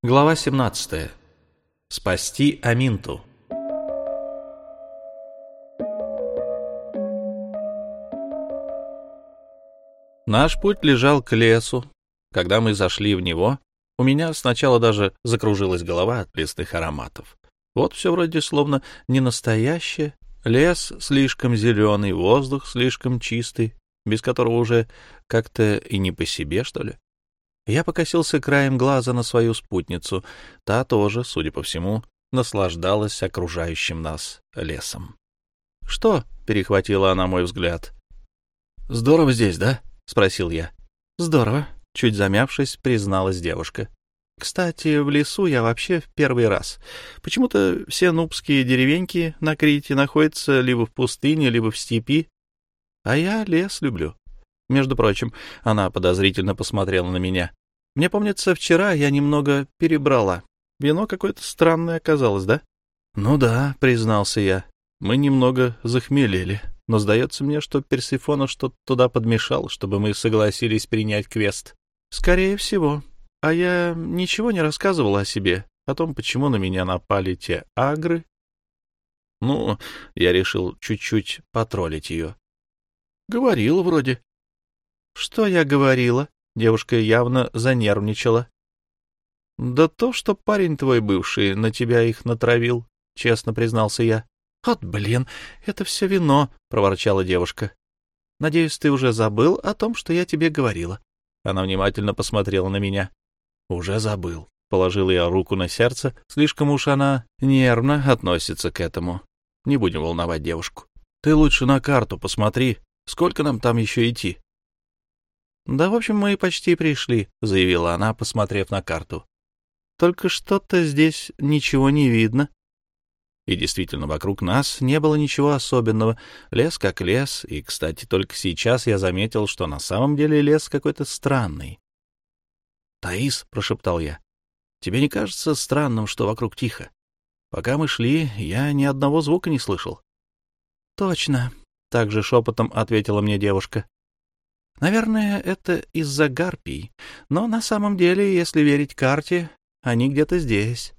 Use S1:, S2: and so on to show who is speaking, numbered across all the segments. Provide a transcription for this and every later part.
S1: Глава 17. Спасти Аминту. Наш путь лежал к лесу. Когда мы зашли в него, у меня сначала даже закружилась голова от лесных ароматов. Вот все вроде словно не настоящее. Лес слишком зеленый, воздух слишком чистый, без которого уже как-то и не по себе, что ли. Я покосился краем глаза на свою спутницу. Та тоже, судя по всему, наслаждалась окружающим нас лесом. «Что?» — перехватила она мой взгляд. «Здорово здесь, да?» — спросил я. «Здорово», — чуть замявшись, призналась девушка. «Кстати, в лесу я вообще в первый раз. Почему-то все нубские деревеньки на Крите находятся либо в пустыне, либо в степи. А я лес люблю. Между прочим, она подозрительно посмотрела на меня. Мне помнится, вчера я немного перебрала. Вино какое-то странное оказалось, да? Ну да, признался я. Мы немного захмелели. Но сдается мне, что Персифона что-то туда подмешал, чтобы мы согласились принять квест. Скорее всего. А я ничего не рассказывал о себе, о том, почему на меня напали те агры. Ну, я решил чуть-чуть потроллить ее. Говорил вроде. Что я говорила? Девушка явно занервничала. — Да то, что парень твой бывший на тебя их натравил, — честно признался я. — Вот, блин, это все вино, — проворчала девушка. — Надеюсь, ты уже забыл о том, что я тебе говорила. Она внимательно посмотрела на меня. — Уже забыл. Положил я руку на сердце. Слишком уж она нервно относится к этому. Не будем волновать девушку. Ты лучше на карту посмотри. Сколько нам там еще идти? «Да, в общем, мы почти пришли», — заявила она, посмотрев на карту. «Только что-то здесь ничего не видно». И действительно, вокруг нас не было ничего особенного. Лес как лес, и, кстати, только сейчас я заметил, что на самом деле лес какой-то странный. «Таис», — прошептал я, — «тебе не кажется странным, что вокруг тихо? Пока мы шли, я ни одного звука не слышал». «Точно», — также шепотом ответила мне девушка. Наверное, это из-за гарпий, но на самом деле, если верить карте, они где-то здесь.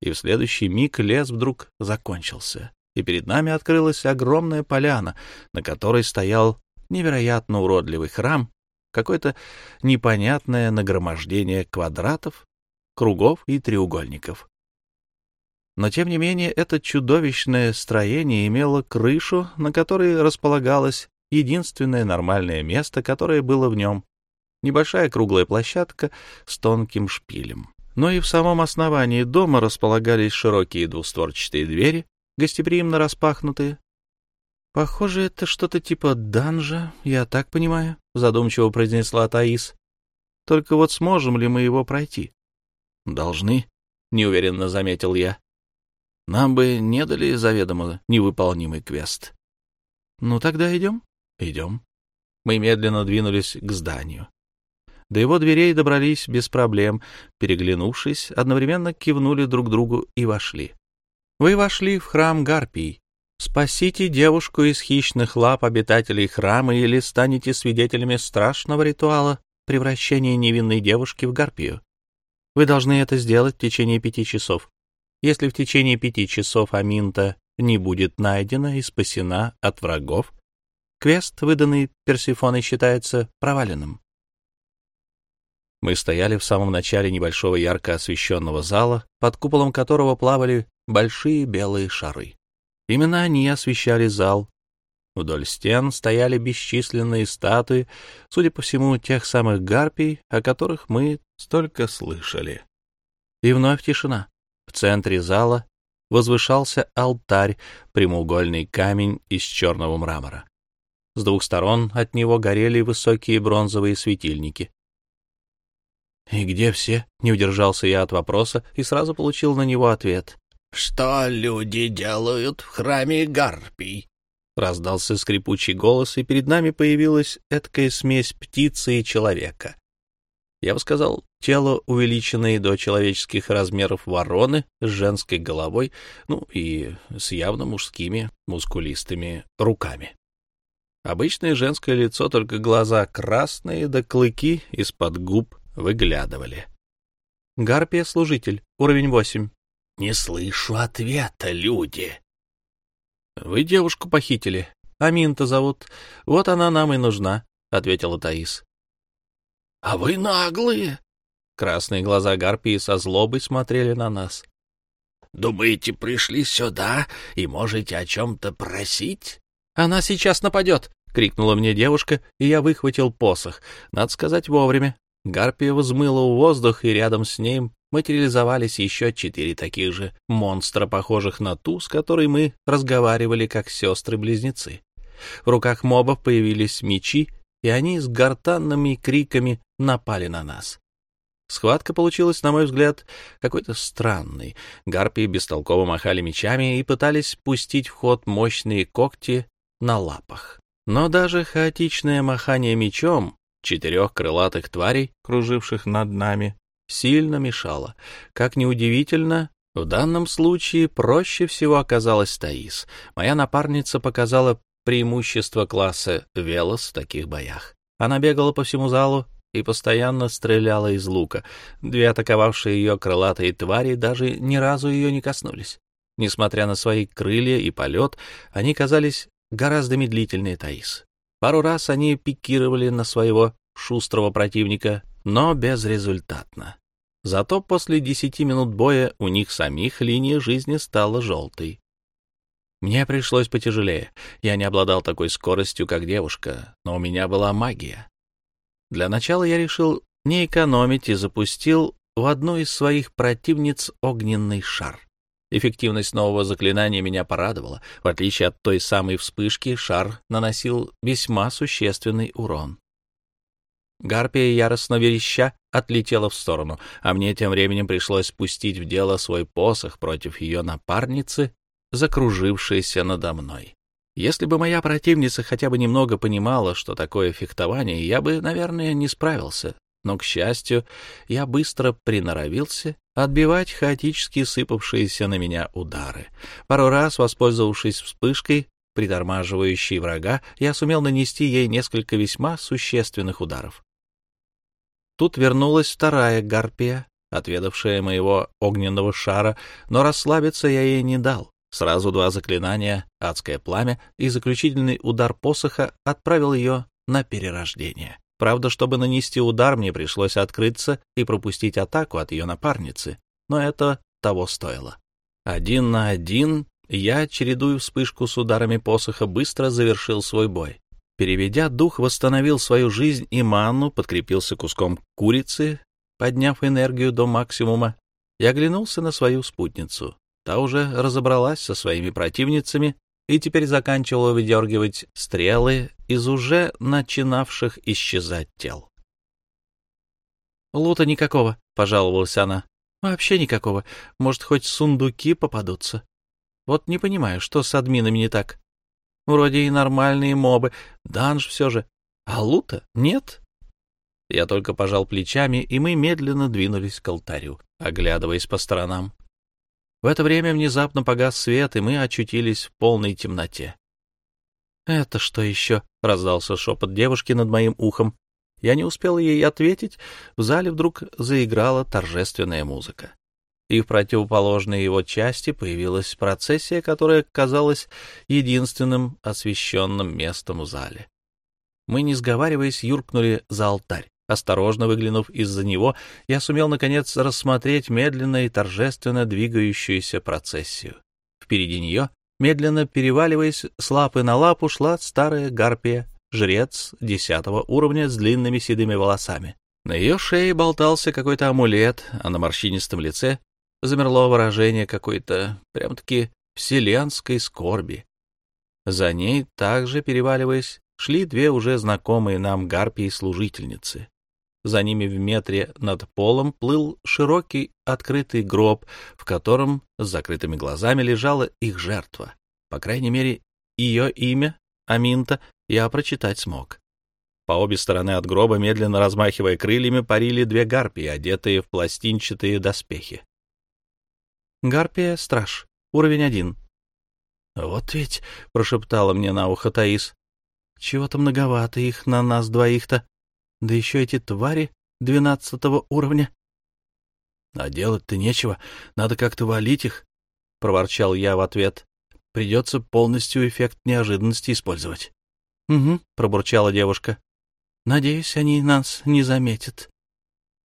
S1: И в следующий миг лес вдруг закончился, и перед нами открылась огромная поляна, на которой стоял невероятно уродливый храм, какое-то непонятное нагромождение квадратов, кругов и треугольников. Но, тем не менее, это чудовищное строение имело крышу, на которой располагалась единственное нормальное место, которое было в нем. Небольшая круглая площадка с тонким шпилем. Но и в самом основании дома располагались широкие двустворчатые двери, гостеприимно распахнутые. «Похоже, это что-то типа данжа, я так понимаю», — задумчиво произнесла Таис. «Только вот сможем ли мы его пройти?» «Должны», — неуверенно заметил я. «Нам бы не дали заведомо невыполнимый квест». «Ну, тогда идем?» Идем. Мы медленно двинулись к зданию. До его дверей добрались без проблем, переглянувшись, одновременно кивнули друг другу и вошли. Вы вошли в храм Гарпий. Спасите девушку из хищных лап обитателей храма или станете свидетелями страшного ритуала превращения невинной девушки в Гарпию. Вы должны это сделать в течение пяти часов. Если в течение пяти часов Аминта не будет найдена и спасена от врагов, Квест, выданный Персифоной, считается проваленным. Мы стояли в самом начале небольшого ярко освещенного зала, под куполом которого плавали большие белые шары. Именно они освещали зал. Вдоль стен стояли бесчисленные статуи, судя по всему, тех самых гарпий, о которых мы столько слышали. И вновь тишина. В центре зала возвышался алтарь, прямоугольный камень из черного мрамора. С двух сторон от него горели высокие бронзовые светильники. «И где все?» — не удержался я от вопроса и сразу получил на него ответ.
S2: «Что люди делают в храме Гарпий?»
S1: Раздался скрипучий голос, и перед нами появилась эткая смесь птицы и человека. Я бы сказал, тело, увеличенное до человеческих размеров вороны с женской головой, ну и с явно мужскими мускулистыми руками. Обычное женское лицо, только глаза красные, да клыки из-под губ выглядывали. Гарпия-служитель, уровень восемь.
S2: Не слышу ответа, люди.
S1: Вы девушку похитили. Аминта зовут. Вот она нам и нужна, — ответила Таис.
S2: А вы наглые.
S1: Красные глаза Гарпии со злобой смотрели на нас.
S2: Думаете, пришли сюда и можете о чем-то просить?
S1: Она сейчас нападет, — крикнула мне девушка, и я выхватил посох. Надо сказать вовремя. Гарпия взмыла в воздух, и рядом с ней материализовались еще четыре таких же монстра, похожих на ту, с которой мы разговаривали как сестры-близнецы. В руках мобов появились мечи, и они с гортанными криками напали на нас. Схватка получилась, на мой взгляд, какой-то странной. Гарпии бестолково махали мечами и пытались пустить в ход мощные когти на лапах. Но даже хаотичное махание мечом четырех крылатых тварей, круживших над нами, сильно мешало. Как неудивительно, в данном случае проще всего оказалась Таис. Моя напарница показала преимущество класса «Велос» в таких боях. Она бегала по всему залу и постоянно стреляла из лука. Две атаковавшие ее крылатые твари даже ни разу ее не коснулись. Несмотря на свои крылья и полет, они казались гораздо медлительнее Таис. Пару раз они пикировали на своего шустрого противника, но безрезультатно. Зато после десяти минут боя у них самих линия жизни стала желтой. Мне пришлось потяжелее. Я не обладал такой скоростью, как девушка, но у меня была магия. Для начала я решил не экономить и запустил в одну из своих противниц огненный шар. Эффективность нового заклинания меня порадовала. В отличие от той самой вспышки, шар наносил весьма существенный урон. Гарпия, яростно вереща, отлетела в сторону, а мне тем временем пришлось спустить в дело свой посох против ее напарницы, закружившейся надо мной. Если бы моя противница хотя бы немного понимала, что такое фехтование, я бы, наверное, не справился. Но, к счастью, я быстро приноровился отбивать хаотически сыпавшиеся на меня удары. Пару раз, воспользовавшись вспышкой, притормаживающей врага, я сумел нанести ей несколько весьма существенных ударов. Тут вернулась вторая гарпия, отведавшая моего огненного шара, но расслабиться я ей не дал. Сразу два заклинания «Адское пламя» и заключительный удар посоха отправил ее на перерождение. Правда, чтобы нанести удар, мне пришлось открыться и пропустить атаку от ее напарницы, но это того стоило. Один на один я, чередуя вспышку с ударами посоха, быстро завершил свой бой. Переведя дух, восстановил свою жизнь и манну, подкрепился куском курицы, подняв энергию до максимума, и оглянулся на свою спутницу. Та уже разобралась со своими противницами и теперь заканчивала выдергивать стрелы из уже начинавших исчезать тел. «Лута никакого», — пожаловалась она. «Вообще никакого. Может, хоть сундуки попадутся. Вот не понимаю, что с админами не так. Вроде и нормальные мобы, данж все же. А лута нет. Я только пожал плечами, и мы медленно двинулись к алтарю, оглядываясь по сторонам. В это время внезапно погас свет, и мы очутились в полной темноте. «Это что еще?» — раздался шепот девушки над моим ухом. Я не успел ей ответить, в зале вдруг заиграла торжественная музыка и в противоположной его части появилась процессия, которая казалась единственным освещенным местом в зале. Мы, не сговариваясь, юркнули за алтарь. Осторожно выглянув из-за него, я сумел, наконец, рассмотреть медленно и торжественно двигающуюся процессию. Впереди нее, медленно переваливаясь с лапы на лапу, шла старая гарпия, жрец десятого уровня с длинными седыми волосами. На ее шее болтался какой-то амулет, а на морщинистом лице замерло выражение какой-то прям-таки вселенской скорби. За ней, также переваливаясь, шли две уже знакомые нам гарпии-служительницы. За ними в метре над полом плыл широкий открытый гроб, в котором с закрытыми глазами лежала их жертва. По крайней мере, ее имя, Аминта, я прочитать смог. По обе стороны от гроба, медленно размахивая крыльями, парили две гарпии, одетые в пластинчатые доспехи. Гарпия — страж. Уровень один. — Вот ведь, — прошептала мне на ухо Таис, — чего-то многовато их на нас двоих-то. Да еще эти твари двенадцатого уровня. А делать-то нечего, надо как-то валить их, — проворчал я в ответ. Придется полностью эффект неожиданности использовать. — Угу, — пробурчала девушка. — Надеюсь, они нас не заметят.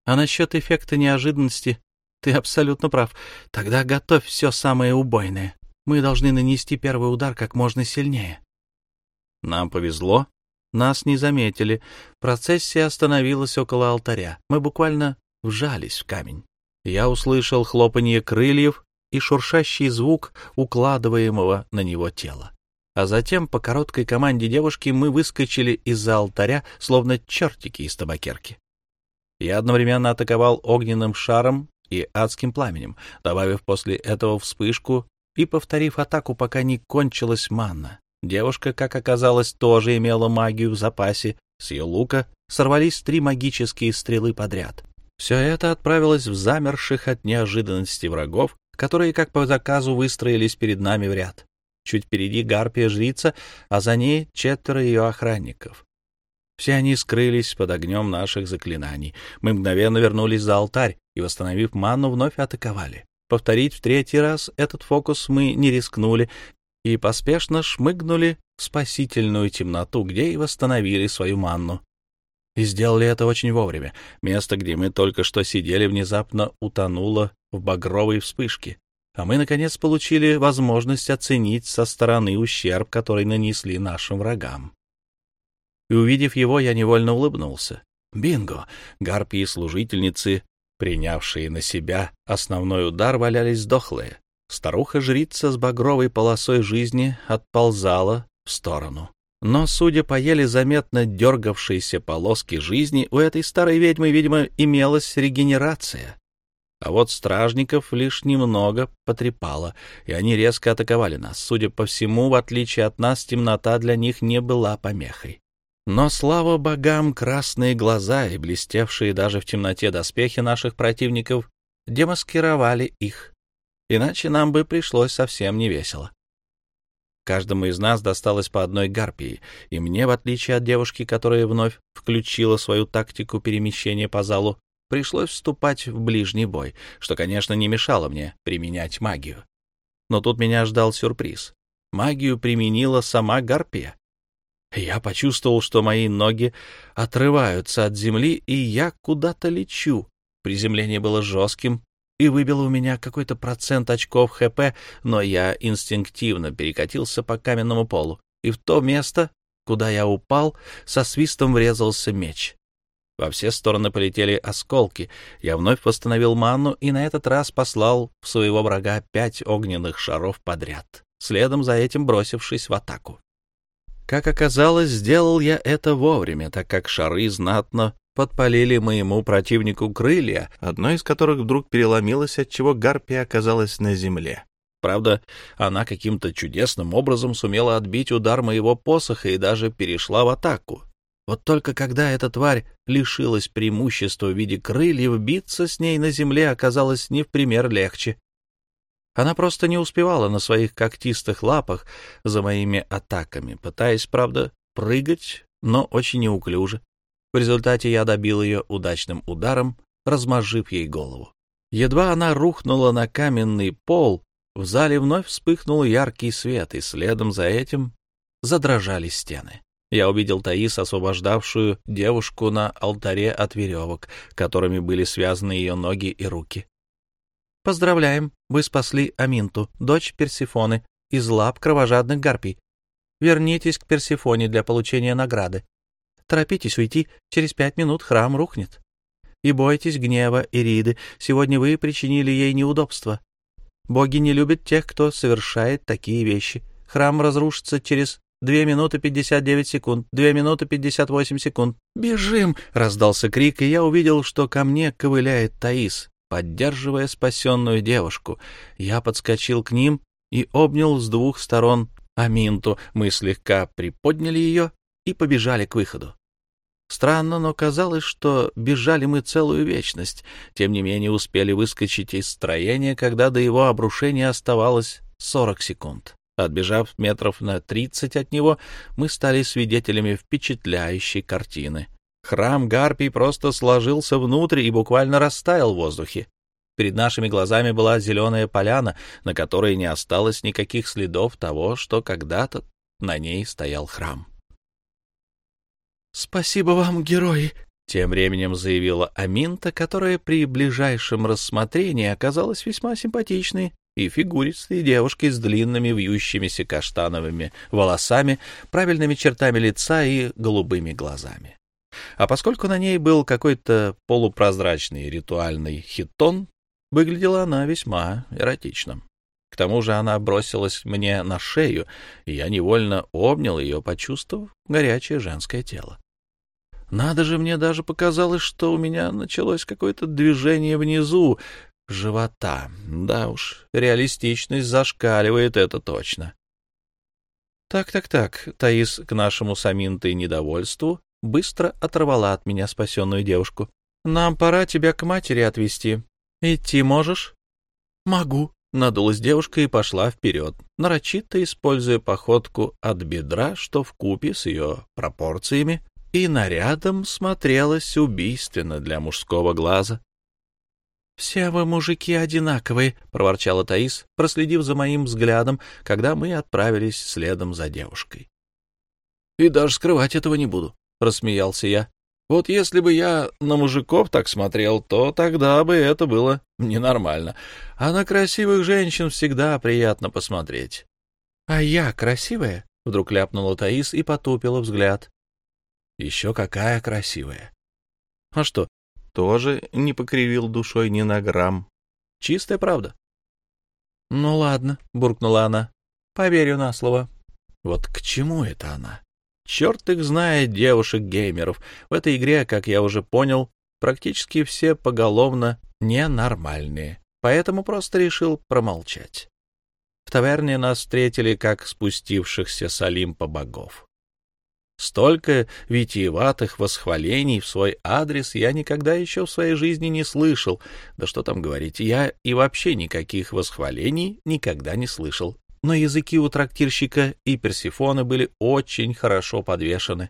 S1: А насчет эффекта неожиданности ты абсолютно прав. Тогда готовь все самое убойное. Мы должны нанести первый удар как можно сильнее. Нам повезло. Нас не заметили. Процессия остановилась около алтаря. Мы буквально вжались в камень. Я услышал хлопанье крыльев и шуршащий звук укладываемого на него тела. А затем по короткой команде девушки мы выскочили из-за алтаря, словно чертики из табакерки. Я одновременно атаковал огненным шаром и адским пламенем, добавив после этого вспышку и повторив атаку, пока не кончилась манна. Девушка, как оказалось, тоже имела магию в запасе. С ее лука сорвались три магические стрелы подряд. Все это отправилось в замерших от неожиданности врагов, которые, как по заказу, выстроились перед нами в ряд. Чуть впереди гарпия-жрица, а за ней четверо ее охранников. Все они скрылись под огнем наших заклинаний. Мы мгновенно вернулись за алтарь и, восстановив ману, вновь атаковали. Повторить в третий раз этот фокус мы не рискнули и поспешно шмыгнули в спасительную темноту, где и восстановили свою манну. И сделали это очень вовремя. Место, где мы только что сидели, внезапно утонуло в багровой вспышке, а мы, наконец, получили возможность оценить со стороны ущерб, который нанесли нашим врагам. И, увидев его, я невольно улыбнулся. Бинго! Гарпии-служительницы, принявшие на себя основной удар, валялись сдохлые. Старуха-жрица с багровой полосой жизни отползала в сторону. Но, судя по еле заметно дергавшейся полоске жизни, у этой старой ведьмы, видимо, имелась регенерация. А вот стражников лишь немного потрепало, и они резко атаковали нас. Судя по всему, в отличие от нас, темнота для них не была помехой. Но, слава богам, красные глаза и блестевшие даже в темноте доспехи наших противников демаскировали их иначе нам бы пришлось совсем не весело. Каждому из нас досталось по одной гарпии, и мне, в отличие от девушки, которая вновь включила свою тактику перемещения по залу, пришлось вступать в ближний бой, что, конечно, не мешало мне применять магию. Но тут меня ждал сюрприз. Магию применила сама гарпия. Я почувствовал, что мои ноги отрываются от земли, и я куда-то лечу. Приземление было жестким, и выбило у меня какой-то процент очков ХП, но я инстинктивно перекатился по каменному полу, и в то место, куда я упал, со свистом врезался меч. Во все стороны полетели осколки. Я вновь восстановил ману и на этот раз послал в своего врага пять огненных шаров подряд, следом за этим бросившись в атаку. Как оказалось, сделал я это вовремя, так как шары знатно подпалили моему противнику крылья, одно из которых вдруг переломилось, отчего гарпия оказалась на земле. Правда, она каким-то чудесным образом сумела отбить удар моего посоха и даже перешла в атаку. Вот только когда эта тварь лишилась преимущества в виде крыльев, биться с ней на земле оказалось не в пример легче. Она просто не успевала на своих когтистых лапах за моими атаками, пытаясь, правда, прыгать, но очень неуклюже. В результате я добил ее удачным ударом, размозжив ей голову. Едва она рухнула на каменный пол, в зале вновь вспыхнул яркий свет, и следом за этим задрожали стены. Я увидел Таис, освобождавшую девушку на алтаре от веревок, которыми были связаны ее ноги и руки. «Поздравляем, вы спасли Аминту, дочь Персифоны, из лап кровожадных гарпий. Вернитесь к Персифоне для получения награды. Торопитесь уйти, через пять минут храм рухнет. И бойтесь гнева Ириды, сегодня вы причинили ей неудобства. Боги не любят тех, кто совершает такие вещи. Храм разрушится через две минуты пятьдесят девять секунд, две минуты пятьдесят восемь секунд. «Бежим!» — раздался крик, и я увидел, что ко мне ковыляет Таис, поддерживая спасенную девушку. Я подскочил к ним и обнял с двух сторон Аминту. Мы слегка приподняли ее и побежали к выходу. Странно, но казалось, что бежали мы целую вечность. Тем не менее успели выскочить из строения, когда до его обрушения оставалось 40 секунд. Отбежав метров на 30 от него, мы стали свидетелями впечатляющей картины. Храм Гарпий просто сложился внутрь и буквально растаял в воздухе. Перед нашими глазами была зеленая поляна, на которой не осталось никаких следов того, что когда-то на ней стоял храм. «Спасибо вам, герои!» — тем временем заявила Аминта, которая при ближайшем рассмотрении оказалась весьма симпатичной и фигуристой девушкой с длинными вьющимися каштановыми волосами, правильными чертами лица и голубыми глазами. А поскольку на ней был какой-то полупрозрачный ритуальный хитон, Выглядела она весьма эротично. Тому же она бросилась мне на шею, и я невольно обнял ее, почувствовав горячее женское тело. Надо же, мне даже показалось, что у меня началось какое-то движение внизу живота. Да уж, реалистичность зашкаливает это точно. Так-так-так, Таис к нашему саминтой недовольству быстро оторвала от меня спасенную девушку. Нам пора тебя к матери отвезти. «Идти можешь?» «Могу», — надулась девушка и пошла вперед, нарочито используя походку от бедра, что в купе с ее пропорциями и нарядом смотрелась убийственно для мужского глаза. «Все вы, мужики, одинаковые», — проворчала Таис, проследив за моим взглядом, когда мы отправились следом за девушкой. «И даже скрывать этого не буду», — рассмеялся я. Вот если бы я на мужиков так смотрел, то тогда бы это было ненормально. А на красивых женщин всегда приятно посмотреть. — А я красивая? — вдруг ляпнула Таис и потупила взгляд. — Еще какая красивая! — А что, тоже не покривил душой ни на грамм? Чистая правда. — Ну ладно, — буркнула она, — поверю на слово. Вот к чему это она? Черт их знает, девушек-геймеров. В этой игре, как я уже понял, практически все поголовно ненормальные, поэтому просто решил промолчать. В таверне нас встретили как спустившихся с Олимпа богов. Столько витиеватых восхвалений в свой адрес я никогда еще в своей жизни не слышал. Да что там говорить, я и вообще никаких восхвалений никогда не слышал но языки у трактирщика и Персифоны были очень хорошо подвешены.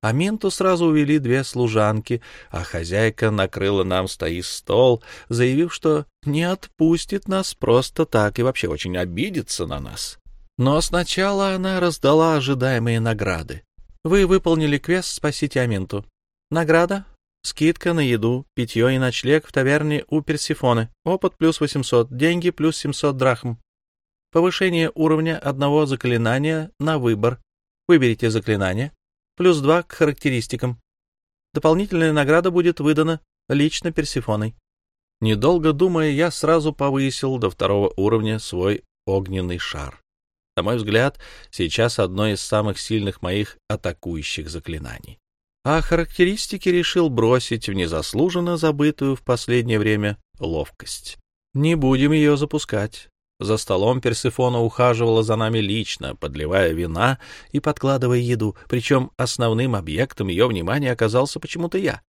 S1: Аминту сразу увели две служанки, а хозяйка накрыла нам стои стол, заявив, что не отпустит нас просто так и вообще очень обидится на нас. Но сначала она раздала ожидаемые награды. Вы выполнили квест «Спасите Аминту». Награда — скидка на еду, питье и ночлег в таверне у Персифоны. Опыт плюс 800, деньги плюс 700 драхм. Повышение уровня одного заклинания на выбор. Выберите заклинание. Плюс два к характеристикам. Дополнительная награда будет выдана лично Персифоной. Недолго думая, я сразу повысил до второго уровня свой огненный шар. На мой взгляд, сейчас одно из самых сильных моих атакующих заклинаний. А характеристики решил бросить в незаслуженно забытую в последнее время ловкость. Не будем ее запускать. За столом Персифона ухаживала за нами лично, подливая вина и подкладывая еду, причем основным объектом ее внимания оказался почему-то я.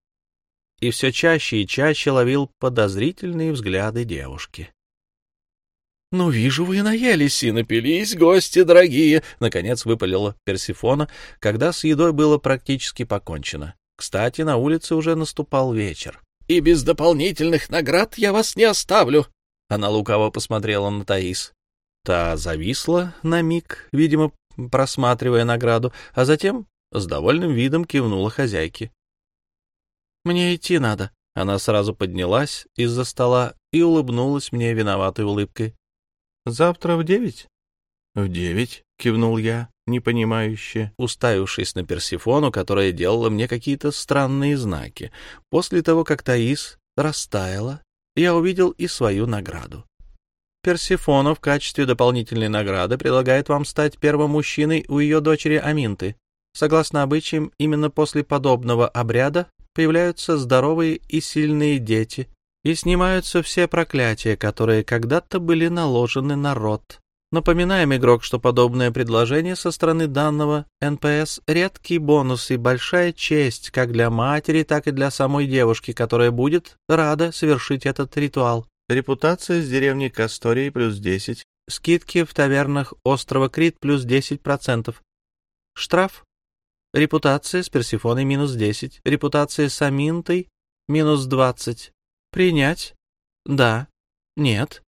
S1: И все чаще и чаще ловил подозрительные взгляды девушки. — Ну, вижу, вы наелись и напились, гости дорогие! — наконец выпалила Персифона, когда с едой было практически покончено. Кстати, на улице уже наступал вечер. — И без дополнительных наград я вас не оставлю! Она лукаво посмотрела на Таис. Та зависла на миг, видимо, просматривая награду, а затем с довольным видом кивнула хозяйке. «Мне идти надо». Она сразу поднялась из-за стола и улыбнулась мне виноватой улыбкой. «Завтра в девять?» «В девять», — кивнул я, непонимающе, уставившись на Персифону, которая делала мне какие-то странные знаки, после того, как Таис растаяла я увидел и свою награду. Персифона в качестве дополнительной награды предлагает вам стать первым мужчиной у ее дочери Аминты. Согласно обычаям, именно после подобного обряда появляются здоровые и сильные дети, и снимаются все проклятия, которые когда-то были наложены на род. Напоминаем, игрок, что подобное предложение со стороны данного НПС — редкий бонус и большая честь как для матери, так и для самой девушки, которая будет рада совершить этот ритуал. Репутация с деревни Кастории плюс 10. Скидки в тавернах острова Крит плюс 10%. Штраф. Репутация с Персифоной минус 10. Репутация с Аминтой минус 20. Принять. Да. Нет.